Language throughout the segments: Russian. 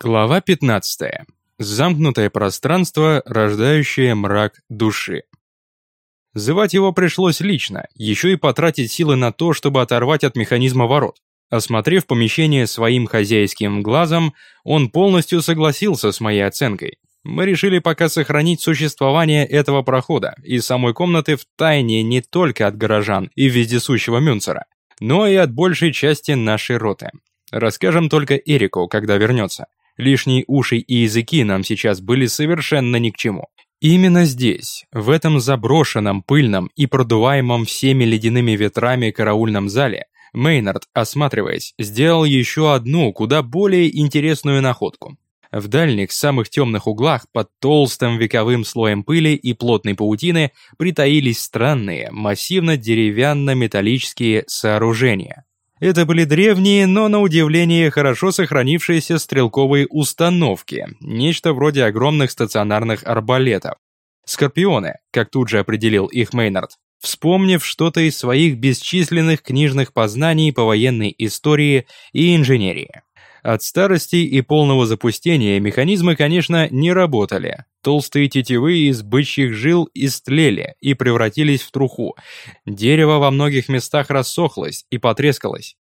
Глава 15. Замкнутое пространство, рождающее мрак души. Зывать его пришлось лично, еще и потратить силы на то, чтобы оторвать от механизма ворот. Осмотрев помещение своим хозяйским глазом, он полностью согласился с моей оценкой. Мы решили пока сохранить существование этого прохода и самой комнаты в тайне не только от горожан и вездесущего Мюнцера, но и от большей части нашей роты. Расскажем только Эрику, когда вернется. Лишние уши и языки нам сейчас были совершенно ни к чему. Именно здесь, в этом заброшенном, пыльном и продуваемом всеми ледяными ветрами караульном зале, Мейнард, осматриваясь, сделал еще одну, куда более интересную находку. В дальних, самых темных углах, под толстым вековым слоем пыли и плотной паутины, притаились странные, массивно-деревянно-металлические сооружения. Это были древние, но на удивление хорошо сохранившиеся стрелковые установки, нечто вроде огромных стационарных арбалетов. Скорпионы, как тут же определил их Мейнард, вспомнив что-то из своих бесчисленных книжных познаний по военной истории и инженерии. От старости и полного запустения механизмы, конечно, не работали. Толстые тетивы из бычьих жил истлели и превратились в труху. Дерево во многих местах рассохлось и потрескалось.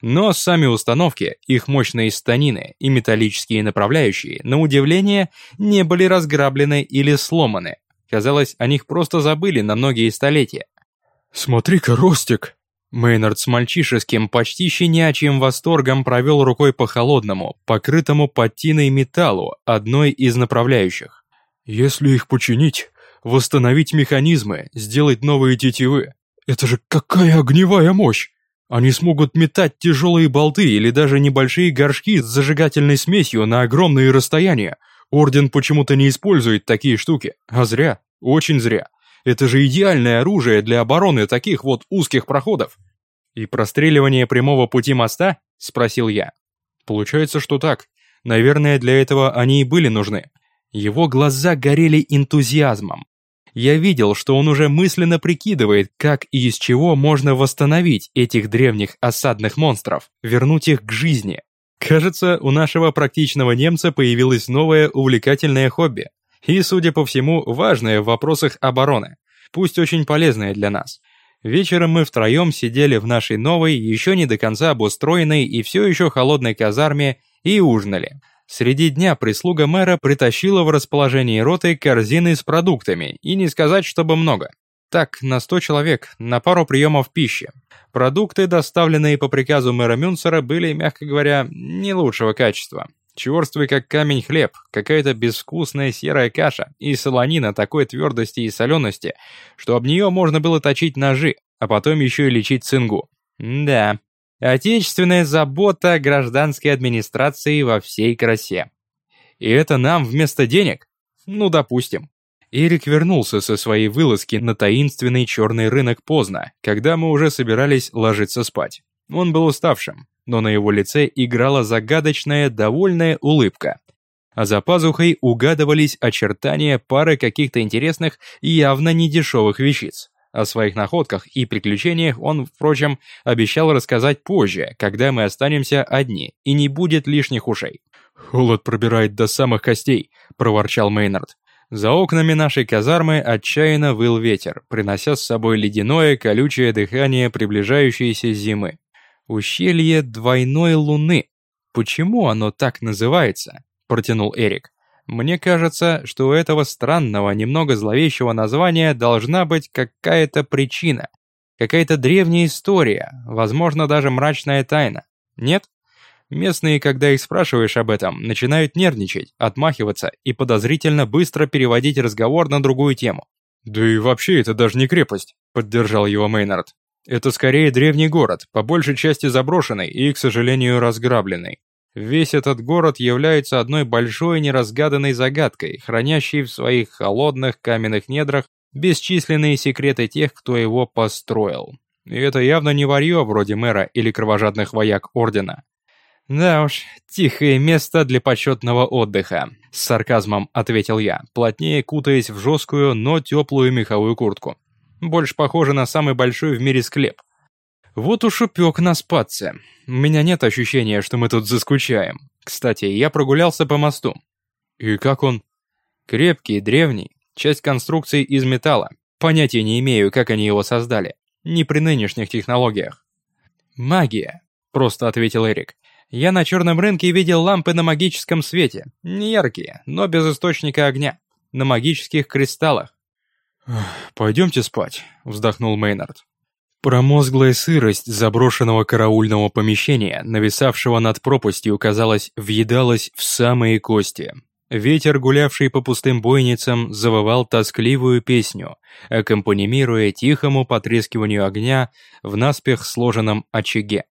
Но сами установки, их мощные станины и металлические направляющие, на удивление, не были разграблены или сломаны. Казалось, о них просто забыли на многие столетия. «Смотри-ка, Ростик!» Мейнард с мальчишеским, почти щенячьим восторгом провел рукой по холодному, покрытому патиной металлу, одной из направляющих. «Если их починить, восстановить механизмы, сделать новые тетивы, это же какая огневая мощь! Они смогут метать тяжелые болты или даже небольшие горшки с зажигательной смесью на огромные расстояния. Орден почему-то не использует такие штуки, а зря, очень зря. Это же идеальное оружие для обороны таких вот узких проходов. И простреливание прямого пути моста? Спросил я. Получается, что так. Наверное, для этого они и были нужны. Его глаза горели энтузиазмом. Я видел, что он уже мысленно прикидывает, как и из чего можно восстановить этих древних осадных монстров, вернуть их к жизни. Кажется, у нашего практичного немца появилось новое увлекательное хобби и, судя по всему, важное в вопросах обороны, пусть очень полезное для нас. Вечером мы втроем сидели в нашей новой, еще не до конца обустроенной и все еще холодной казарме и ужинали. Среди дня прислуга мэра притащила в расположение роты корзины с продуктами, и не сказать, чтобы много. Так, на 100 человек, на пару приемов пищи. Продукты, доставленные по приказу мэра Мюнцера, были, мягко говоря, не лучшего качества. Черствый как камень хлеб, какая-то безвкусная серая каша и солонина такой твердости и солености, что об нее можно было точить ножи, а потом еще и лечить цингу. Да, отечественная забота гражданской администрации во всей красе. И это нам вместо денег? Ну, допустим. Эрик вернулся со своей вылазки на таинственный черный рынок поздно, когда мы уже собирались ложиться спать. Он был уставшим, но на его лице играла загадочная, довольная улыбка. А за пазухой угадывались очертания пары каких-то интересных и явно недешевых вещиц. О своих находках и приключениях он, впрочем, обещал рассказать позже, когда мы останемся одни, и не будет лишних ушей. «Холод пробирает до самых костей», — проворчал Мейнард. За окнами нашей казармы отчаянно выл ветер, принося с собой ледяное, колючее дыхание приближающейся зимы. «Ущелье двойной луны. Почему оно так называется?» – протянул Эрик. «Мне кажется, что у этого странного, немного зловещего названия должна быть какая-то причина, какая-то древняя история, возможно, даже мрачная тайна. Нет?» Местные, когда их спрашиваешь об этом, начинают нервничать, отмахиваться и подозрительно быстро переводить разговор на другую тему. «Да и вообще это даже не крепость», — поддержал его Мейнард. Это скорее древний город, по большей части заброшенный и, к сожалению, разграбленный. Весь этот город является одной большой неразгаданной загадкой, хранящей в своих холодных каменных недрах бесчисленные секреты тех, кто его построил. И это явно не варье вроде мэра или кровожадных вояк Ордена. «Да уж, тихое место для почетного отдыха», — с сарказмом ответил я, плотнее кутаясь в жесткую, но теплую меховую куртку. Больше похоже на самый большой в мире склеп. Вот уж упек нас патцы. У меня нет ощущения, что мы тут заскучаем. Кстати, я прогулялся по мосту. И как он? Крепкий, древний, часть конструкции из металла. Понятия не имею, как они его создали. Не при нынешних технологиях. Магия, просто ответил Эрик. Я на черном рынке видел лампы на магическом свете. Не яркие, но без источника огня. На магических кристаллах. «Пойдемте спать», — вздохнул Мейнард. Промозглая сырость заброшенного караульного помещения, нависавшего над пропастью, казалось, въедалась в самые кости. Ветер, гулявший по пустым бойницам, завывал тоскливую песню, аккомпанимируя тихому потрескиванию огня в наспех сложенном очаге.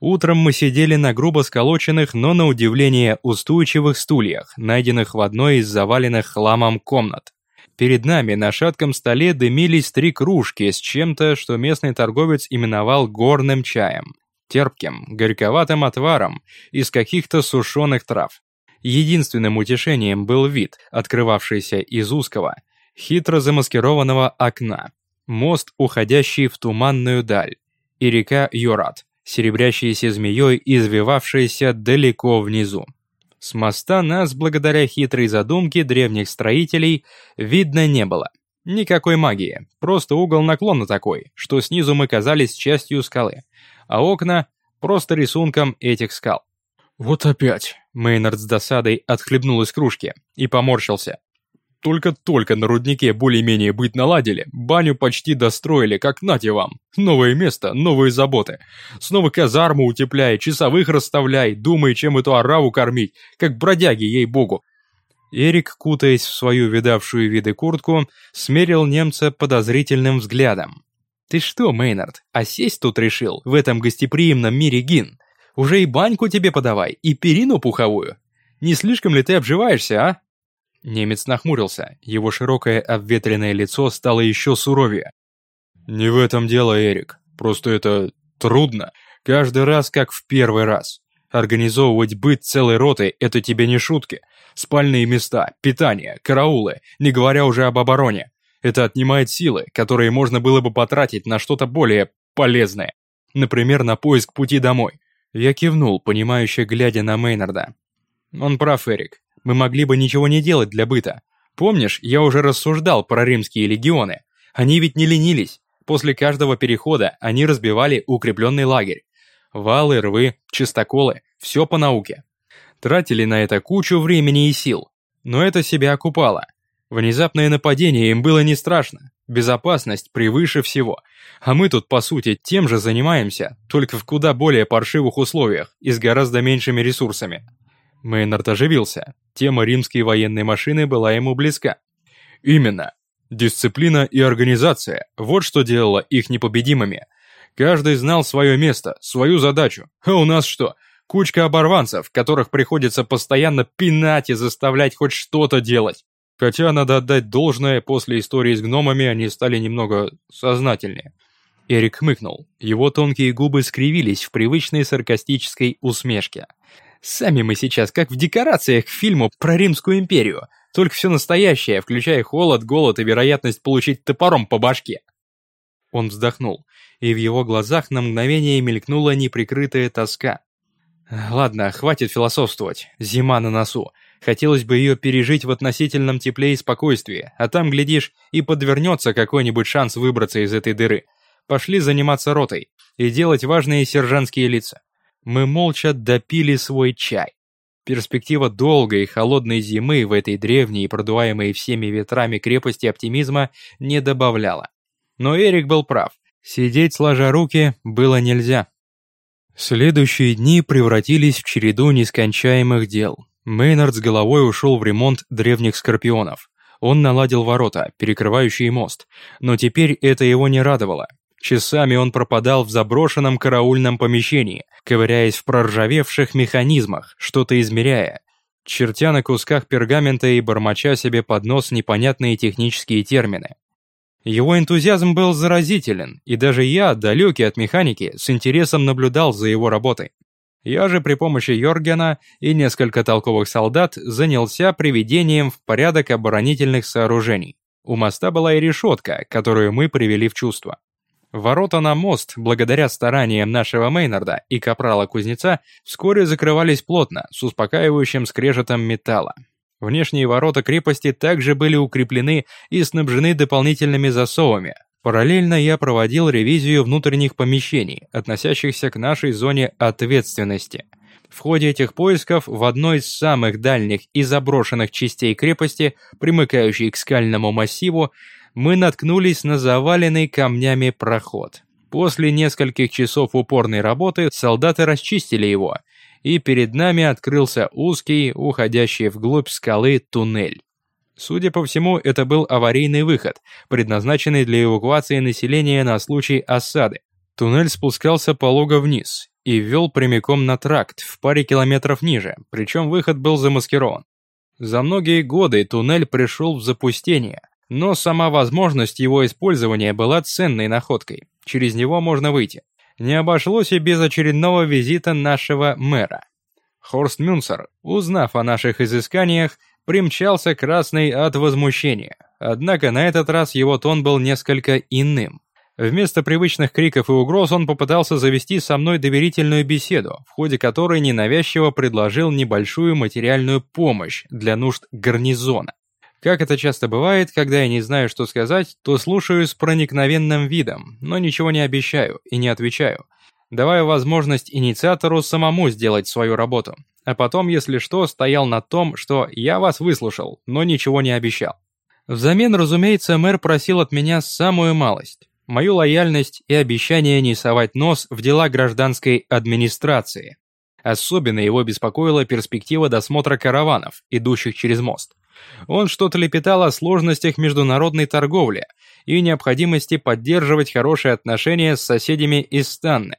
Утром мы сидели на грубо сколоченных, но на удивление устойчивых стульях, найденных в одной из заваленных хламом комнат. Перед нами на шатком столе дымились три кружки с чем-то, что местный торговец именовал горным чаем. Терпким, горьковатым отваром из каких-то сушеных трав. Единственным утешением был вид, открывавшийся из узкого, хитро замаскированного окна. Мост, уходящий в туманную даль. И река Йорат, серебрящаяся змеей извивавшаяся далеко внизу. С моста нас, благодаря хитрой задумке древних строителей, видно не было. Никакой магии, просто угол наклона такой, что снизу мы казались частью скалы, а окна — просто рисунком этих скал. «Вот опять!» — Мейнард с досадой отхлебнул из кружки и поморщился. Только-только на руднике более-менее быть наладили, баню почти достроили, как нате вам. Новое место, новые заботы. Снова казарму утепляй, часовых расставляй, думай, чем эту ораву кормить, как бродяги, ей-богу. Эрик, кутаясь в свою видавшую виды куртку, смерил немца подозрительным взглядом. «Ты что, Мейнард, а сесть тут решил, в этом гостеприимном мире Гин? Уже и баньку тебе подавай, и перину пуховую. Не слишком ли ты обживаешься, а?» Немец нахмурился, его широкое обветренное лицо стало еще суровее. «Не в этом дело, Эрик. Просто это трудно. Каждый раз, как в первый раз. Организовывать быт целой роты – это тебе не шутки. Спальные места, питание, караулы, не говоря уже об обороне. Это отнимает силы, которые можно было бы потратить на что-то более полезное. Например, на поиск пути домой. Я кивнул, понимающе глядя на Мейнарда. Он прав, Эрик. Мы могли бы ничего не делать для быта. Помнишь, я уже рассуждал про римские легионы. Они ведь не ленились. После каждого перехода они разбивали укрепленный лагерь. Валы, рвы, чистоколы – все по науке. Тратили на это кучу времени и сил. Но это себя окупало. Внезапное нападение им было не страшно. Безопасность превыше всего. А мы тут, по сути, тем же занимаемся, только в куда более паршивых условиях и с гораздо меньшими ресурсами. Мейнард оживился. Тема римской военной машины была ему близка. Именно. Дисциплина и организация – вот что делало их непобедимыми. Каждый знал свое место, свою задачу. А у нас что? Кучка оборванцев, которых приходится постоянно пинать и заставлять хоть что-то делать. Хотя, надо отдать должное, после истории с гномами они стали немного сознательнее. Эрик хмыкнул. Его тонкие губы скривились в привычной саркастической усмешке. Сами мы сейчас как в декорациях к фильму про Римскую империю, только все настоящее, включая холод, голод и вероятность получить топором по башке. Он вздохнул, и в его глазах на мгновение мелькнула неприкрытая тоска. Ладно, хватит философствовать, зима на носу. Хотелось бы ее пережить в относительном тепле и спокойствии, а там, глядишь, и подвернется какой-нибудь шанс выбраться из этой дыры. Пошли заниматься ротой и делать важные сержантские лица. Мы молча допили свой чай. Перспектива долгой и холодной зимы в этой древней и продуваемой всеми ветрами крепости оптимизма не добавляла. Но Эрик был прав. Сидеть сложа руки было нельзя. Следующие дни превратились в череду нескончаемых дел. Мейнард с головой ушел в ремонт древних скорпионов. Он наладил ворота, перекрывающие мост, но теперь это его не радовало. Часами он пропадал в заброшенном караульном помещении, ковыряясь в проржавевших механизмах, что-то измеряя, чертя на кусках пергамента и бормоча себе под нос непонятные технические термины. Его энтузиазм был заразителен, и даже я, далекий от механики, с интересом наблюдал за его работой. Я же при помощи Йоргена и несколько толковых солдат занялся приведением в порядок оборонительных сооружений. У моста была и решетка, которую мы привели в чувство. Ворота на мост, благодаря стараниям нашего Мейнарда и капрала-кузнеца, вскоре закрывались плотно, с успокаивающим скрежетом металла. Внешние ворота крепости также были укреплены и снабжены дополнительными засовами. Параллельно я проводил ревизию внутренних помещений, относящихся к нашей зоне ответственности. В ходе этих поисков в одной из самых дальних и заброшенных частей крепости, примыкающей к скальному массиву, мы наткнулись на заваленный камнями проход. После нескольких часов упорной работы солдаты расчистили его, и перед нами открылся узкий, уходящий вглубь скалы туннель. Судя по всему, это был аварийный выход, предназначенный для эвакуации населения на случай осады. Туннель спускался полого вниз и вел прямиком на тракт в паре километров ниже, причем выход был замаскирован. За многие годы туннель пришел в запустение, но сама возможность его использования была ценной находкой. Через него можно выйти. Не обошлось и без очередного визита нашего мэра. Хорст Мюнсер, узнав о наших изысканиях, примчался красный от возмущения. Однако на этот раз его тон был несколько иным. Вместо привычных криков и угроз он попытался завести со мной доверительную беседу, в ходе которой ненавязчиво предложил небольшую материальную помощь для нужд гарнизона. Как это часто бывает, когда я не знаю, что сказать, то слушаю с проникновенным видом, но ничего не обещаю и не отвечаю, давая возможность инициатору самому сделать свою работу. А потом, если что, стоял на том, что я вас выслушал, но ничего не обещал. Взамен, разумеется, мэр просил от меня самую малость. Мою лояльность и обещание не совать нос в дела гражданской администрации. Особенно его беспокоила перспектива досмотра караванов, идущих через мост. Он что-то лепетал о сложностях международной торговли и необходимости поддерживать хорошие отношения с соседями из Станны.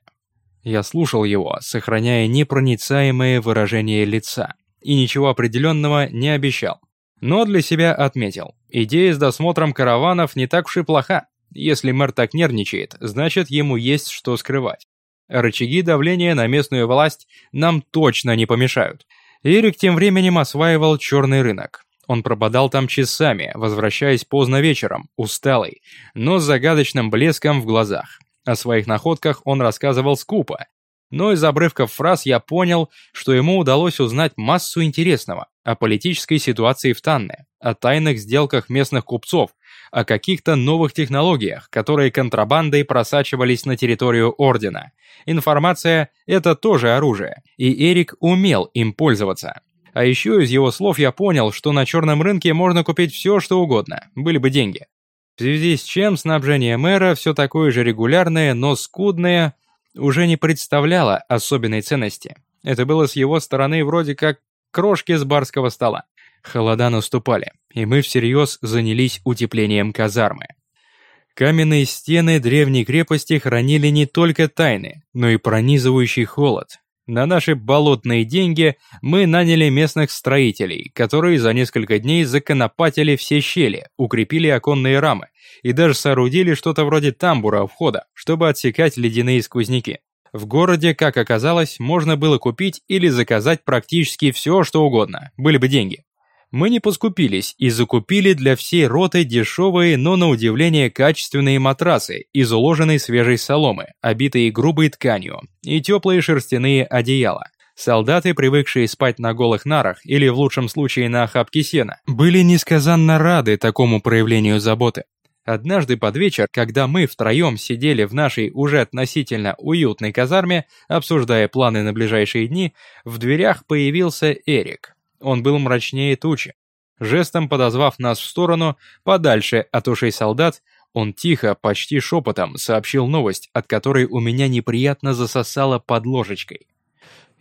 Я слушал его, сохраняя непроницаемое выражение лица, и ничего определенного не обещал. Но для себя отметил, идея с досмотром караванов не так уж и плоха. Если мэр так нервничает, значит ему есть что скрывать. Рычаги давления на местную власть нам точно не помешают. Эрик тем временем осваивал черный рынок. Он прободал там часами, возвращаясь поздно вечером, усталый, но с загадочным блеском в глазах. О своих находках он рассказывал скупо, но из обрывков фраз я понял, что ему удалось узнать массу интересного о политической ситуации в Танне, о тайных сделках местных купцов, о каких-то новых технологиях, которые контрабандой просачивались на территорию Ордена. Информация – это тоже оружие, и Эрик умел им пользоваться. А еще из его слов я понял, что на черном рынке можно купить все, что угодно, были бы деньги. В связи с чем снабжение мэра, все такое же регулярное, но скудное, уже не представляло особенной ценности. Это было с его стороны вроде как крошки с барского стола. Холода наступали, и мы всерьез занялись утеплением казармы. Каменные стены древней крепости хранили не только тайны, но и пронизывающий холод, на наши болотные деньги мы наняли местных строителей, которые за несколько дней законопатили все щели, укрепили оконные рамы и даже соорудили что-то вроде тамбура входа, чтобы отсекать ледяные сквозняки. В городе, как оказалось, можно было купить или заказать практически все, что угодно, были бы деньги. Мы не поскупились и закупили для всей роты дешевые, но на удивление качественные матрасы из уложенной свежей соломы, обитые грубой тканью, и теплые шерстяные одеяла. Солдаты, привыкшие спать на голых нарах или в лучшем случае на охапке сена, были несказанно рады такому проявлению заботы. Однажды под вечер, когда мы втроем сидели в нашей уже относительно уютной казарме, обсуждая планы на ближайшие дни, в дверях появился Эрик. Он был мрачнее тучи. Жестом подозвав нас в сторону, подальше от ушей солдат, он тихо, почти шепотом сообщил новость, от которой у меня неприятно засосало под ложечкой.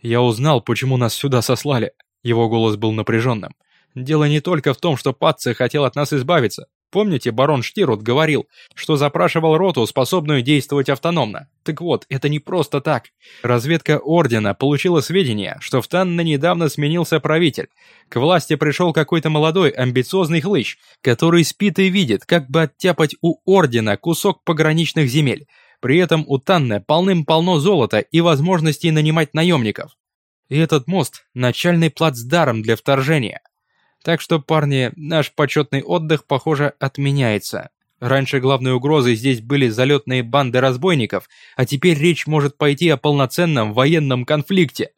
«Я узнал, почему нас сюда сослали». Его голос был напряженным. «Дело не только в том, что Патце хотел от нас избавиться. Помните, барон Штирут говорил, что запрашивал роту, способную действовать автономно? Так вот, это не просто так. Разведка Ордена получила сведения, что в Танне недавно сменился правитель. К власти пришел какой-то молодой, амбициозный хлыщ, который спит и видит, как бы оттяпать у Ордена кусок пограничных земель. При этом у Танне полным-полно золота и возможностей нанимать наемников. И этот мост – начальный плацдарм для вторжения. Так что, парни, наш почетный отдых, похоже, отменяется. Раньше главной угрозой здесь были залетные банды разбойников, а теперь речь может пойти о полноценном военном конфликте.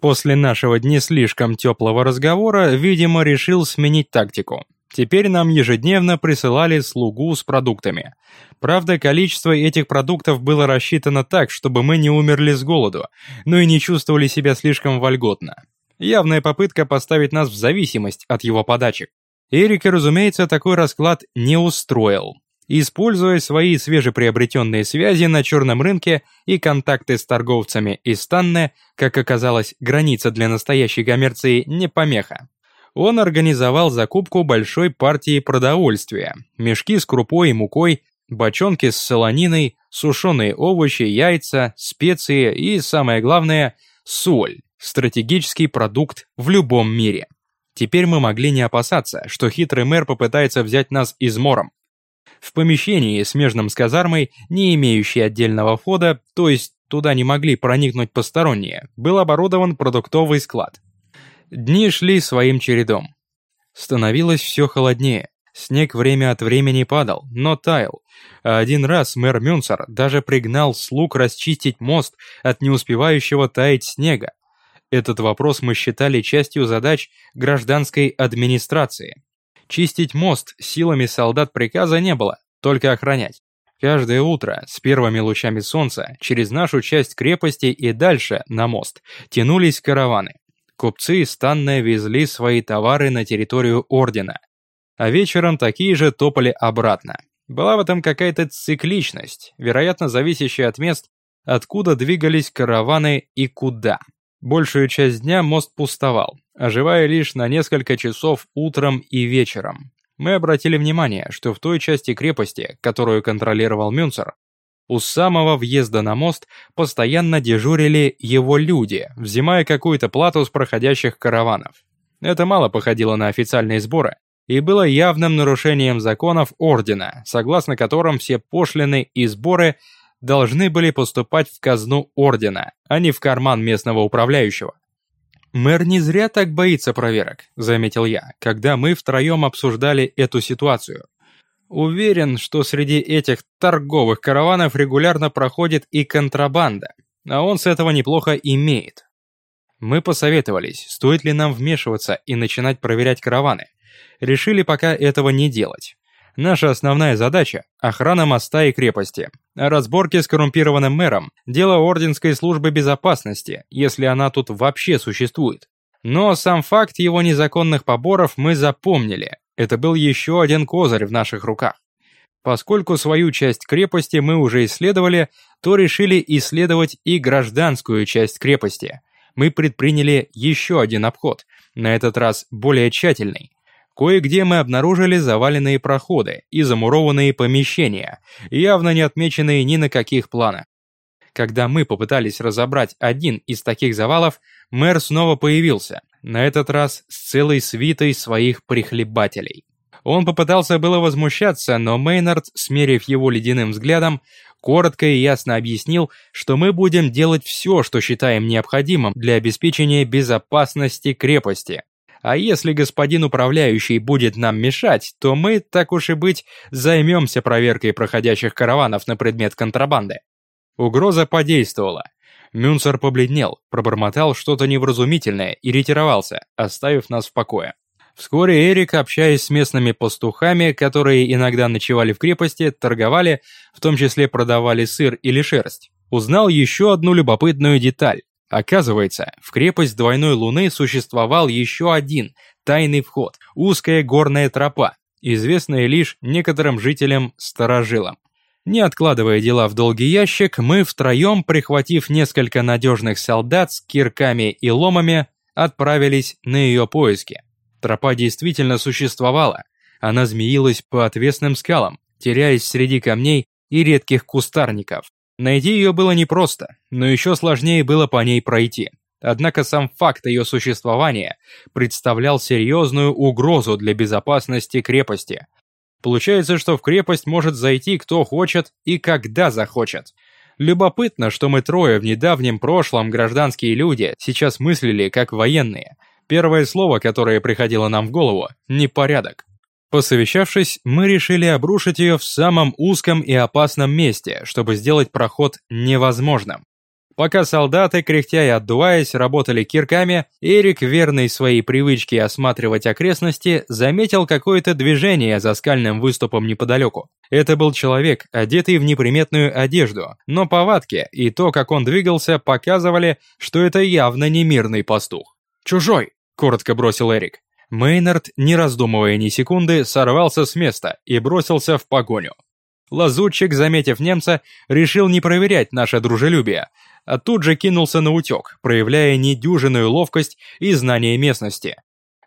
После нашего не слишком теплого разговора, видимо, решил сменить тактику. Теперь нам ежедневно присылали слугу с продуктами. Правда, количество этих продуктов было рассчитано так, чтобы мы не умерли с голоду, но и не чувствовали себя слишком вольготно. Явная попытка поставить нас в зависимость от его подачек. Эрика, разумеется, такой расклад не устроил. Используя свои свежеприобретенные связи на черном рынке и контакты с торговцами из Станне, как оказалось, граница для настоящей коммерции не помеха. Он организовал закупку большой партии продовольствия, мешки с крупой и мукой, бочонки с солониной, сушеные овощи, яйца, специи и, самое главное, соль, стратегический продукт в любом мире. Теперь мы могли не опасаться, что хитрый мэр попытается взять нас измором. В помещении, смежном с казармой, не имеющей отдельного входа, то есть туда не могли проникнуть посторонние, был оборудован продуктовый склад. Дни шли своим чередом. Становилось все холоднее. Снег время от времени падал, но таял. А один раз мэр Мюнцер даже пригнал слуг расчистить мост от неуспевающего таять снега. Этот вопрос мы считали частью задач гражданской администрации. Чистить мост силами солдат приказа не было, только охранять. Каждое утро с первыми лучами солнца через нашу часть крепости и дальше на мост тянулись караваны. Купцы станно везли свои товары на территорию ордена, а вечером такие же топали обратно. Была в этом какая-то цикличность, вероятно зависящая от мест, откуда двигались караваны и куда. Большую часть дня мост пустовал, оживая лишь на несколько часов утром и вечером. Мы обратили внимание, что в той части крепости, которую контролировал Мюнцер, у самого въезда на мост постоянно дежурили его люди, взимая какую-то плату с проходящих караванов. Это мало походило на официальные сборы и было явным нарушением законов Ордена, согласно которым все пошлины и сборы – должны были поступать в казну ордена, а не в карман местного управляющего. «Мэр не зря так боится проверок», — заметил я, когда мы втроем обсуждали эту ситуацию. Уверен, что среди этих торговых караванов регулярно проходит и контрабанда, а он с этого неплохо имеет. Мы посоветовались, стоит ли нам вмешиваться и начинать проверять караваны. Решили пока этого не делать. Наша основная задача – охрана моста и крепости. Разборки с коррумпированным мэром – дело Орденской службы безопасности, если она тут вообще существует. Но сам факт его незаконных поборов мы запомнили. Это был еще один козырь в наших руках. Поскольку свою часть крепости мы уже исследовали, то решили исследовать и гражданскую часть крепости. Мы предприняли еще один обход, на этот раз более тщательный. Кое-где мы обнаружили заваленные проходы и замурованные помещения, явно не отмеченные ни на каких планах. Когда мы попытались разобрать один из таких завалов, мэр снова появился, на этот раз с целой свитой своих прихлебателей. Он попытался было возмущаться, но Мейнард, смерив его ледяным взглядом, коротко и ясно объяснил, что мы будем делать все, что считаем необходимым для обеспечения безопасности крепости. А если господин управляющий будет нам мешать, то мы, так уж и быть, займемся проверкой проходящих караванов на предмет контрабанды. Угроза подействовала. Мюнцер побледнел, пробормотал что-то невразумительное и ретировался, оставив нас в покое. Вскоре Эрик, общаясь с местными пастухами, которые иногда ночевали в крепости, торговали, в том числе продавали сыр или шерсть, узнал еще одну любопытную деталь. Оказывается, в крепость двойной луны существовал еще один тайный вход, узкая горная тропа, известная лишь некоторым жителям-старожилам. Не откладывая дела в долгий ящик, мы втроем, прихватив несколько надежных солдат с кирками и ломами, отправились на ее поиски. Тропа действительно существовала. Она змеилась по отвесным скалам, теряясь среди камней и редких кустарников. Найти ее было непросто, но еще сложнее было по ней пройти. Однако сам факт ее существования представлял серьезную угрозу для безопасности крепости. Получается, что в крепость может зайти кто хочет и когда захочет. Любопытно, что мы трое в недавнем прошлом гражданские люди сейчас мыслили как военные. Первое слово, которое приходило нам в голову – непорядок. Посовещавшись, мы решили обрушить ее в самом узком и опасном месте, чтобы сделать проход невозможным. Пока солдаты, кряхтя и отдуваясь, работали кирками, Эрик, верный своей привычке осматривать окрестности, заметил какое-то движение за скальным выступом неподалеку. Это был человек, одетый в неприметную одежду, но повадки и то, как он двигался, показывали, что это явно не мирный пастух. «Чужой!» – коротко бросил Эрик. Мейнард, не раздумывая ни секунды, сорвался с места и бросился в погоню. Лазутчик, заметив немца, решил не проверять наше дружелюбие, а тут же кинулся на утек, проявляя недюжинную ловкость и знание местности.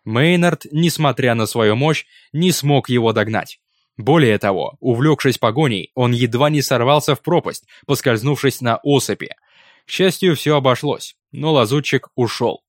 Мейнард, несмотря на свою мощь, не смог его догнать. Более того, увлекшись погоней, он едва не сорвался в пропасть, поскользнувшись на осыпи. К счастью, все обошлось, но лазутчик ушел.